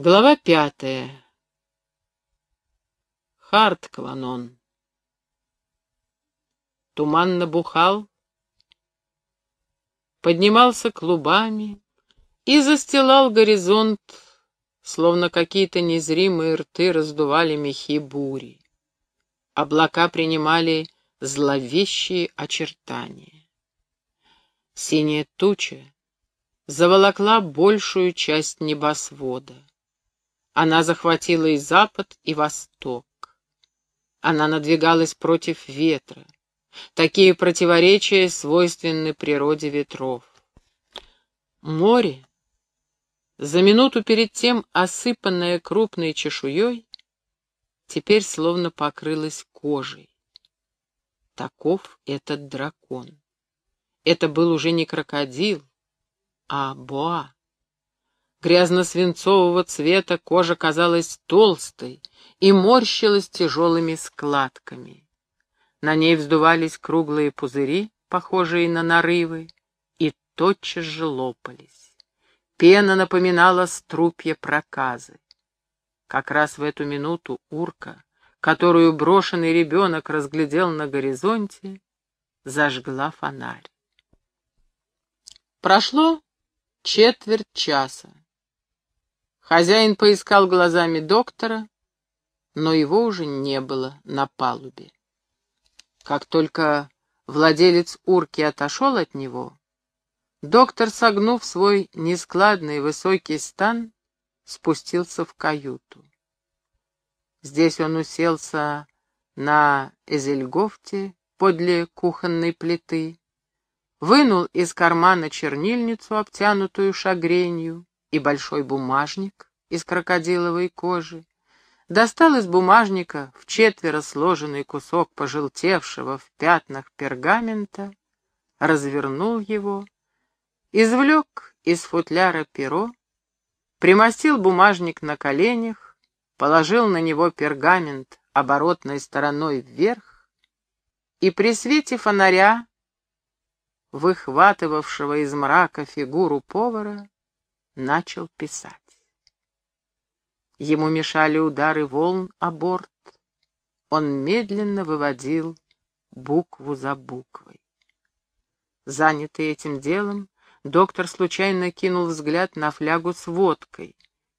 Глава пятая. Харткванон. Туман набухал, поднимался клубами и застилал горизонт, словно какие-то незримые рты раздували мехи бури. Облака принимали зловещие очертания. Синяя туча заволокла большую часть небосвода. Она захватила и запад, и восток. Она надвигалась против ветра. Такие противоречия свойственны природе ветров. Море, за минуту перед тем осыпанное крупной чешуей, теперь словно покрылось кожей. Таков этот дракон. Это был уже не крокодил, а боа. Грязно-свинцового цвета кожа казалась толстой и морщилась тяжелыми складками. На ней вздувались круглые пузыри, похожие на нарывы, и тотчас же лопались. Пена напоминала струпья проказы. Как раз в эту минуту урка, которую брошенный ребенок разглядел на горизонте, зажгла фонарь. Прошло четверть часа. Хозяин поискал глазами доктора, но его уже не было на палубе. Как только владелец урки отошел от него, доктор, согнув свой нескладный высокий стан, спустился в каюту. Здесь он уселся на Эзельгофте подле кухонной плиты, вынул из кармана чернильницу, обтянутую шагренью, и большой бумажник из крокодиловой кожи, достал из бумажника в четверо сложенный кусок пожелтевшего в пятнах пергамента, развернул его, извлек из футляра перо, примостил бумажник на коленях, положил на него пергамент оборотной стороной вверх и при свете фонаря, выхватывавшего из мрака фигуру повара, начал писать. Ему мешали удары волн о борт. Он медленно выводил букву за буквой. Занятый этим делом, доктор случайно кинул взгляд на флягу с водкой,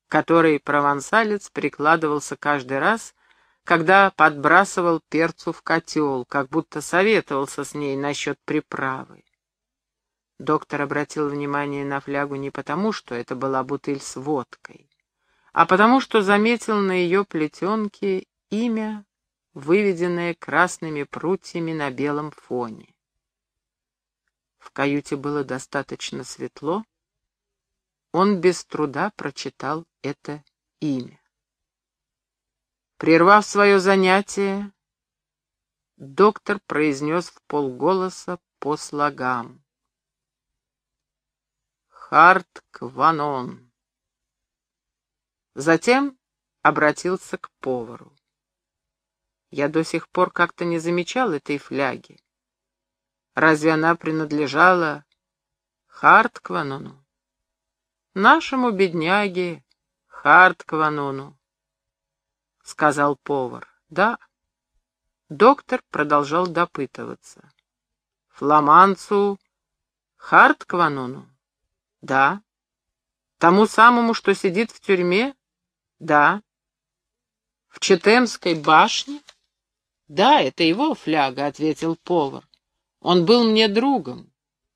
которой провансалец прикладывался каждый раз, когда подбрасывал перцу в котел, как будто советовался с ней насчет приправы. Доктор обратил внимание на флягу не потому, что это была бутыль с водкой, а потому что заметил на ее плетенке имя, выведенное красными прутьями на белом фоне. В каюте было достаточно светло, он без труда прочитал это имя. Прервав свое занятие, доктор произнес в полголоса по слогам. Харт-Кванон. Затем обратился к повару. Я до сих пор как-то не замечал этой фляги. Разве она принадлежала Харт-Кванону? Нашему бедняге Харт-Кванону, — сказал повар. Да. Доктор продолжал допытываться. Фламанцу Харт-Кванону? Да. Тому самому, что сидит в тюрьме? Да. В Четемской башне? Да, это его фляга, ответил повар. Он был мне другом.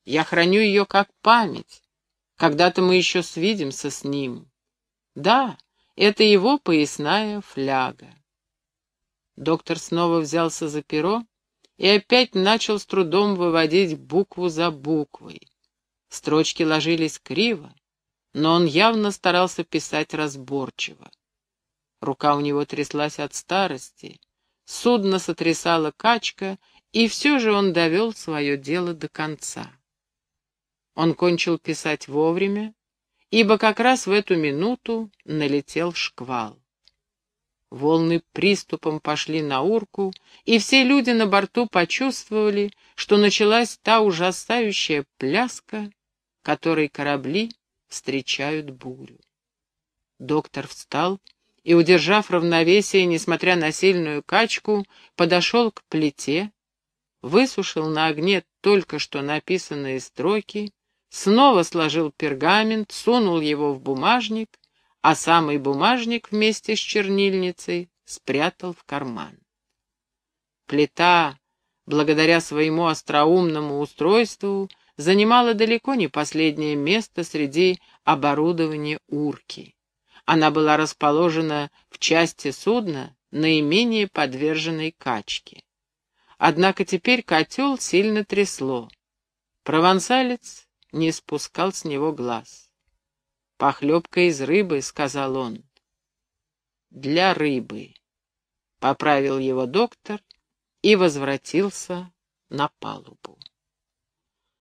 Я храню ее как память. Когда-то мы еще свидимся с ним. Да, это его поясная фляга. Доктор снова взялся за перо и опять начал с трудом выводить букву за буквой. Строчки ложились криво, но он явно старался писать разборчиво. Рука у него тряслась от старости, судно сотрясала качка, и все же он довел свое дело до конца. Он кончил писать вовремя, ибо как раз в эту минуту налетел шквал. Волны приступом пошли на урку, и все люди на борту почувствовали, что началась та ужасающая пляска, которой корабли встречают бурю. Доктор встал и, удержав равновесие, несмотря на сильную качку, подошел к плите, высушил на огне только что написанные строки, снова сложил пергамент, сунул его в бумажник, а самый бумажник вместе с чернильницей спрятал в карман. Плита, благодаря своему остроумному устройству, занимала далеко не последнее место среди оборудования урки. Она была расположена в части судна, наименее подверженной качке. Однако теперь котел сильно трясло. Провансалец не спускал с него глаз. «Похлебка из рыбы», — сказал он. «Для рыбы», — поправил его доктор и возвратился на палубу.